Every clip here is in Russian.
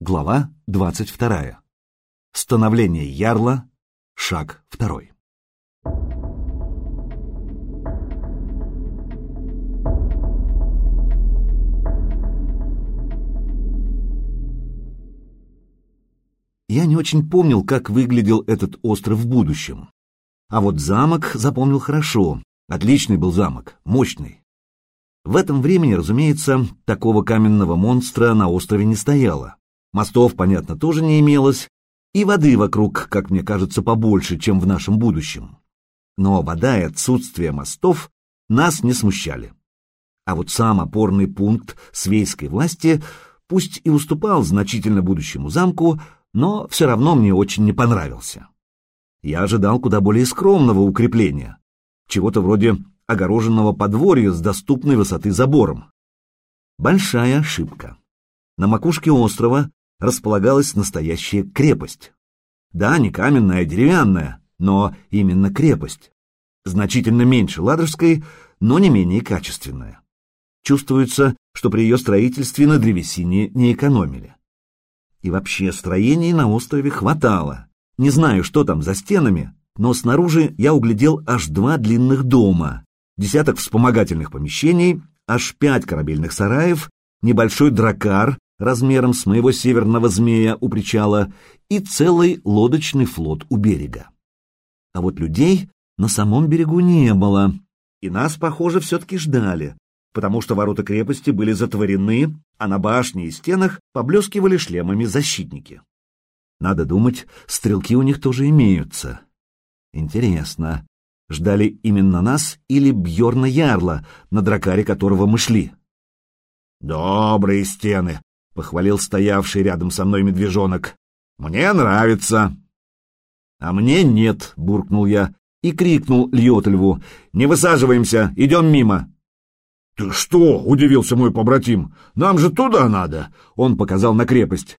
Глава 22. Становление ярла. Шаг второй. Я не очень помнил, как выглядел этот остров в будущем. А вот замок запомнил хорошо. Отличный был замок, мощный. В этом времени, разумеется, такого каменного монстра на острове не стояло. Мостов, понятно, тоже не имелось, и воды вокруг, как мне кажется, побольше, чем в нашем будущем. Но вода и отсутствие мостов нас не смущали. А вот сам опорный пункт свейской власти пусть и уступал значительно будущему замку, но все равно мне очень не понравился. Я ожидал куда более скромного укрепления, чего-то вроде огороженного подворья с доступной высоты забором. Большая ошибка. На макушке острова располагалась настоящая крепость. Да, не каменная, а деревянная, но именно крепость. Значительно меньше Ладожской, но не менее качественная. Чувствуется, что при ее строительстве на древесине не экономили. И вообще строений на острове хватало. Не знаю, что там за стенами, но снаружи я углядел аж два длинных дома, десяток вспомогательных помещений, аж пять корабельных сараев, небольшой дракар размером с моего северного змея у причала и целый лодочный флот у берега. А вот людей на самом берегу не было, и нас, похоже, все-таки ждали, потому что ворота крепости были затворены, а на башне и стенах поблескивали шлемами защитники. Надо думать, стрелки у них тоже имеются. Интересно, ждали именно нас или Бьорна Ярла, на дракаре которого мы шли? «Добрые стены», — похвалил стоявший рядом со мной медвежонок. «Мне нравится». «А мне нет», — буркнул я и крикнул Льотельву. «Не высаживаемся, идем мимо». «Ты что?» — удивился мой побратим. «Нам же туда надо!» — он показал на крепость.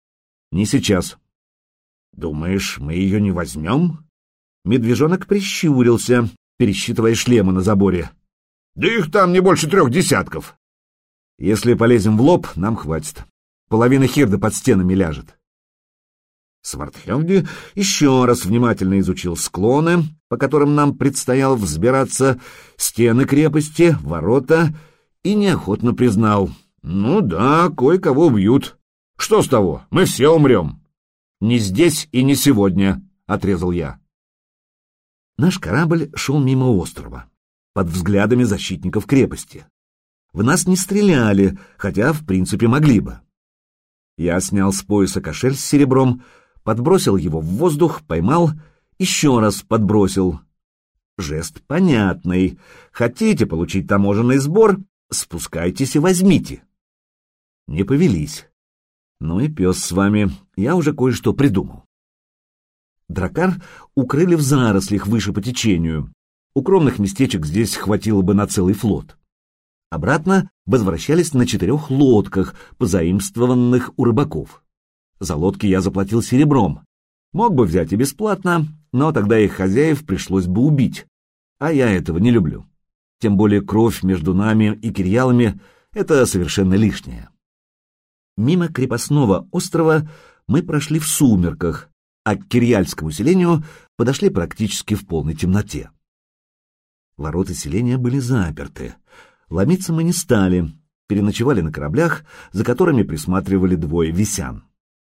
«Не сейчас». «Думаешь, мы ее не возьмем?» Медвежонок прищурился, пересчитывая шлемы на заборе. «Да их там не больше трех десятков!» «Если полезем в лоб, нам хватит. Половина хирда под стенами ляжет». Свардхевди еще раз внимательно изучил склоны, по которым нам предстояло взбираться, стены крепости, ворота — и неохотно признал. «Ну да, кое-кого убьют. Что с того? Мы все умрем». «Не здесь и не сегодня», — отрезал я. Наш корабль шел мимо острова, под взглядами защитников крепости. В нас не стреляли, хотя, в принципе, могли бы. Я снял с пояса кошель с серебром, подбросил его в воздух, поймал, еще раз подбросил. Жест понятный. Хотите получить таможенный сбор? Спускайтесь и возьмите. Не повелись. Ну и пес с вами, я уже кое-что придумал. Дракар укрыли в зарослях выше по течению. Укромных местечек здесь хватило бы на целый флот. Обратно возвращались на четырех лодках, позаимствованных у рыбаков. За лодки я заплатил серебром. Мог бы взять и бесплатно, но тогда их хозяев пришлось бы убить. А я этого не люблю. Тем более кровь между нами и кирьялами — это совершенно лишнее. Мимо крепостного острова мы прошли в сумерках, а к кирьяльскому селению подошли практически в полной темноте. Ворота селения были заперты. Ломиться мы не стали, переночевали на кораблях, за которыми присматривали двое висян.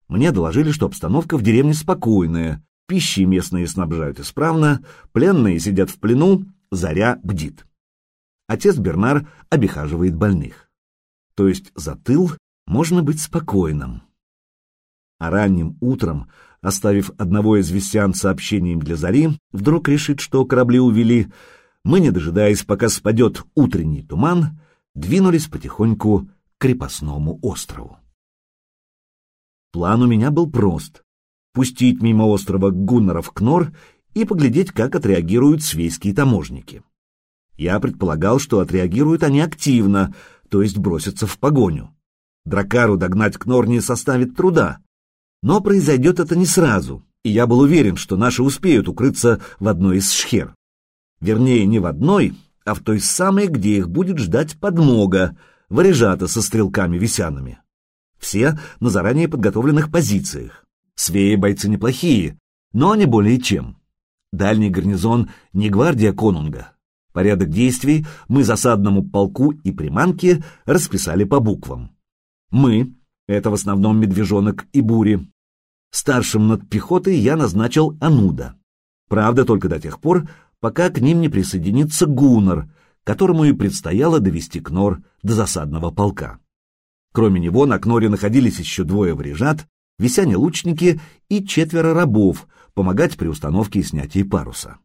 Мне доложили, что обстановка в деревне спокойная, пищи местные снабжают исправно, пленные сидят в плену, заря бдит отец Бернар обихаживает больных. То есть за тыл можно быть спокойным. А ранним утром, оставив одного из вестян сообщением для зари, вдруг решит, что корабли увели, мы, не дожидаясь, пока спадет утренний туман, двинулись потихоньку к крепостному острову. План у меня был прост — пустить мимо острова Гуннеров Кнор и поглядеть, как отреагируют свейские таможники. Я предполагал, что отреагируют они активно, то есть бросятся в погоню. Дракару догнать Кнор не составит труда. Но произойдет это не сразу, и я был уверен, что наши успеют укрыться в одной из шхер. Вернее, не в одной, а в той самой, где их будет ждать подмога, варежата со стрелками-висянами. Все на заранее подготовленных позициях. Свеи бойцы неплохие, но не более чем. Дальний гарнизон не гвардия конунга. Порядок действий мы засадному полку и приманке расписали по буквам. Мы — это в основном медвежонок и бури. Старшим над пехотой я назначил Ануда. Правда, только до тех пор, пока к ним не присоединится Гуннар, которому и предстояло довести Кнор до засадного полка. Кроме него на Кноре находились еще двое врежат, висяне-лучники и четверо рабов, помогать при установке и снятии паруса.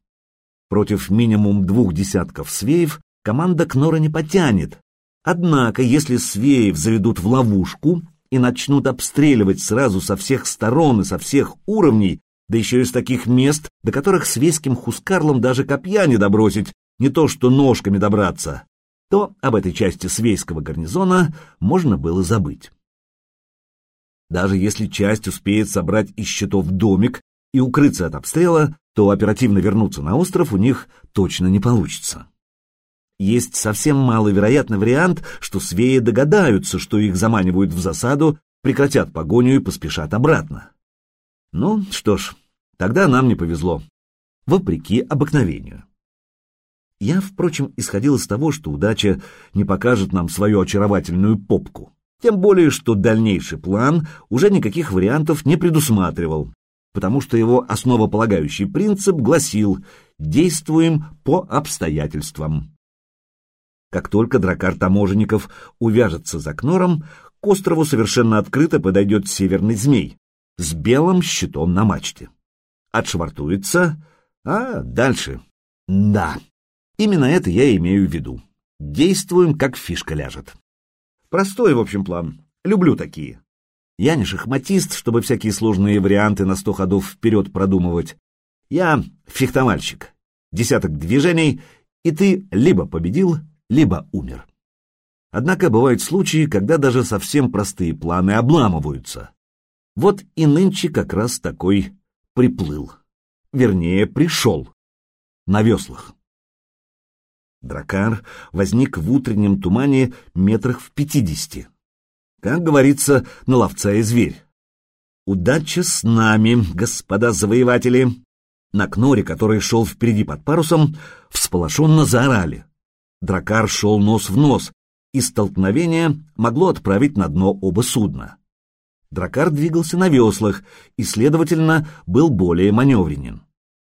Против минимум двух десятков свеев команда Кнора не потянет. Однако, если свеев заведут в ловушку и начнут обстреливать сразу со всех сторон и со всех уровней, да еще из таких мест, до которых свейским хускарлам даже копья не добросить, не то что ножками добраться, то об этой части свейского гарнизона можно было забыть. Даже если часть успеет собрать из щитов домик и укрыться от обстрела, то оперативно вернуться на остров у них точно не получится. Есть совсем маловероятный вариант, что свеи догадаются, что их заманивают в засаду, прекратят погоню и поспешат обратно. Ну, что ж, тогда нам не повезло. Вопреки обыкновению. Я, впрочем, исходил из того, что удача не покажет нам свою очаровательную попку. Тем более, что дальнейший план уже никаких вариантов не предусматривал, потому что его основополагающий принцип гласил «действуем по обстоятельствам». Как только дракар таможенников увяжется за Кнором, к острову совершенно открыто подойдет северный змей с белым щитом на мачте. Отшвартуется, а дальше... Да, именно это я имею в виду. Действуем, как фишка ляжет. Простой, в общем, план. Люблю такие. Я не шахматист, чтобы всякие сложные варианты на сто ходов вперед продумывать. Я фехтовальщик. Десяток движений, и ты либо победил, либо умер. Однако бывают случаи, когда даже совсем простые планы обламываются. Вот и нынче как раз такой приплыл. Вернее, пришел. На веслах. Дракар возник в утреннем тумане метрах в пятидесяти. Как говорится, на ловца и зверь. Удача с нами, господа завоеватели. На Кноре, который шел впереди под парусом, всполошенно заорали. Дракар шел нос в нос, и столкновение могло отправить на дно оба судна. Дракар двигался на веслах и, следовательно, был более маневренен,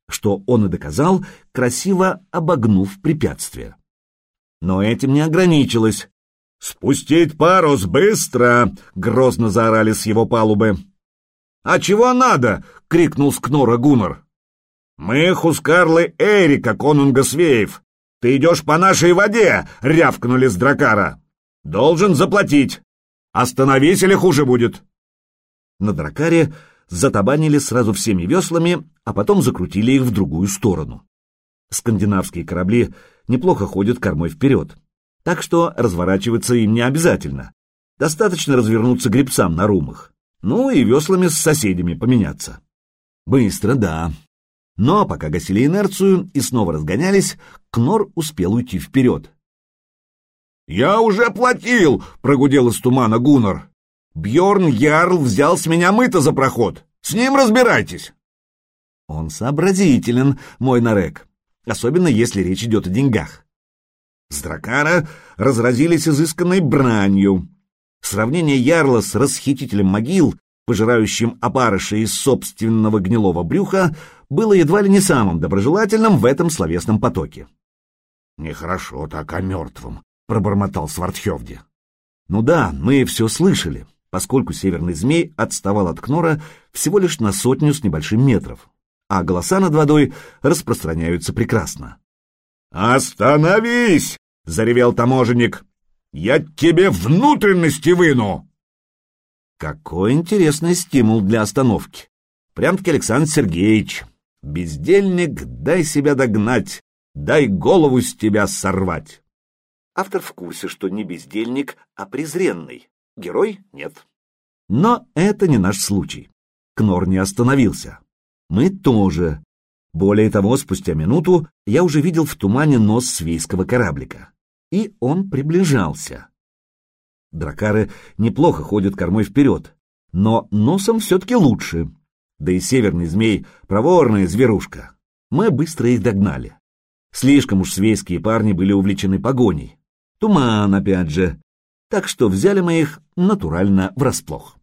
что он и доказал, красиво обогнув препятствие. Но этим не ограничилось. «Спустить парус, быстро!» — грозно заорали с его палубы. «А чего надо?» — крикнул с Кнора Гуннар. «Мы Хускарлы Эрика, конунга Свеев. Ты идешь по нашей воде!» — рявкнули с дракара. «Должен заплатить. Остановись или хуже будет!» На дракаре затабанили сразу всеми веслами, а потом закрутили их в другую сторону. Скандинавские корабли неплохо ходят кормой вперед так что разворачиваться им не обязательно. Достаточно развернуться гребцам на румах, ну и веслами с соседями поменяться. Быстро, да. Но пока гасили инерцию и снова разгонялись, Кнор успел уйти вперед. «Я уже платил!» — прогудел из тумана Гуннар. Бьорн Ярл взял с меня мыто за проход. С ним разбирайтесь!» Он сообразителен, мой Нарек, особенно если речь идет о деньгах. С Дракара разразились изысканной бранью. Сравнение Ярла с расхитителем могил, пожирающим опарыши из собственного гнилого брюха, было едва ли не самым доброжелательным в этом словесном потоке. «Нехорошо так о мертвом», — пробормотал Свардхевди. «Ну да, мы все слышали, поскольку северный змей отставал от Кнора всего лишь на сотню с небольшим метров, а голоса над водой распространяются прекрасно». «Остановись!» — заревел таможенник. «Я тебе внутренности выну!» Какой интересный стимул для остановки. Прям-таки Александр Сергеевич. Бездельник, дай себя догнать, дай голову с тебя сорвать. Автор в курсе, что не бездельник, а презренный. Герой — нет. Но это не наш случай. Кнор не остановился. Мы тоже. Более того, спустя минуту я уже видел в тумане нос свейского кораблика. И он приближался. Дракары неплохо ходят кормой вперед, но носом все-таки лучше. Да и северный змей — проворная зверушка. Мы быстро их догнали. Слишком уж свейские парни были увлечены погоней. Туман, опять же. Так что взяли мы их натурально врасплох.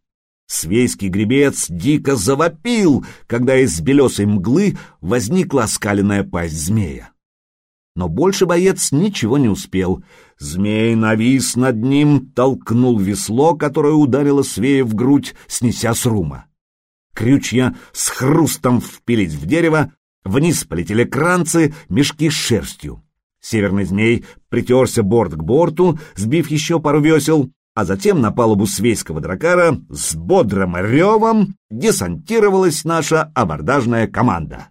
Свейский гребец дико завопил, когда из белесой мглы возникла оскаленная пасть змея. Но больше боец ничего не успел. Змей навис над ним, толкнул весло, которое ударило Свея в грудь, снеся с рума. Крючья с хрустом впились в дерево, вниз полетели кранцы, мешки с шерстью. Северный змей притерся борт к борту, сбив еще пару весел, а затем на палубу свейского дракара с бодрым ревом десантировалась наша абордажная команда.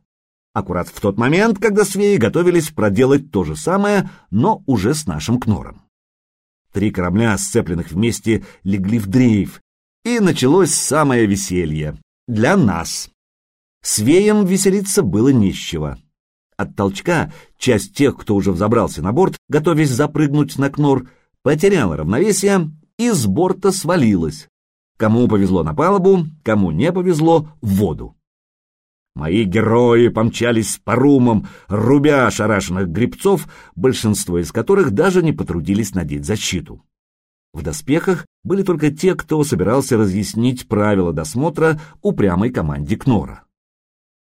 Аккурат в тот момент, когда свеи готовились проделать то же самое, но уже с нашим кнором. Три корабля, сцепленных вместе, легли в дрейф, и началось самое веселье. Для нас. Свеям веселиться было нищего. От толчка часть тех, кто уже взобрался на борт, готовясь запрыгнуть на кнор, потеряла равновесие и с борта свалилась. Кому повезло на палубу, кому не повезло — в воду. Мои герои помчались по румам, рубя ошарашенных грибцов, большинство из которых даже не потрудились надеть защиту. В доспехах были только те, кто собирался разъяснить правила досмотра упрямой команде Кнора.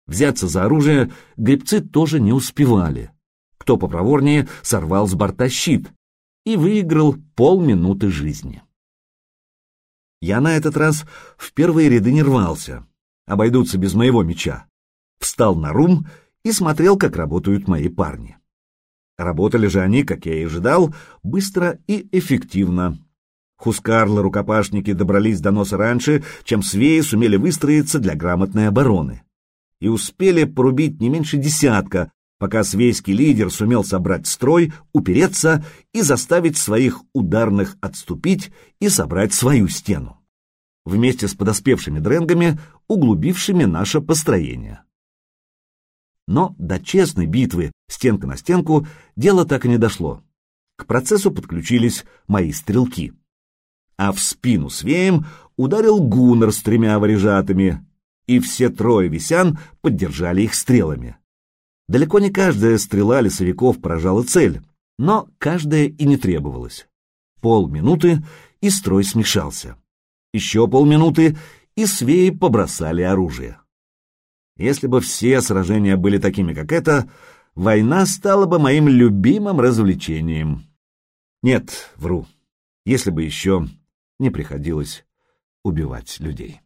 Взяться за оружие грибцы тоже не успевали. Кто попроворнее сорвал с борта щит и выиграл полминуты жизни. Я на этот раз в первые ряды не рвался. Обойдутся без моего меча. Встал на рум и смотрел, как работают мои парни. Работали же они, как я и ожидал, быстро и эффективно. Хускарлы рукопашники добрались до носа раньше, чем свеи сумели выстроиться для грамотной обороны. И успели порубить не меньше десятка, пока свейский лидер сумел собрать строй, упереться и заставить своих ударных отступить и собрать свою стену. Вместе с подоспевшими дренгами, углубившими наше построение. Но до честной битвы, стенка на стенку, дело так и не дошло. К процессу подключились мои стрелки. А в спину свеем ударил гуннер с тремя варежатами, и все трое висян поддержали их стрелами. Далеко не каждая стрела лесовиков поражала цель, но каждая и не требовалась. Полминуты, и строй смешался. Еще полминуты, и свеи побросали оружие. Если бы все сражения были такими, как это, война стала бы моим любимым развлечением. Нет, вру, если бы еще не приходилось убивать людей.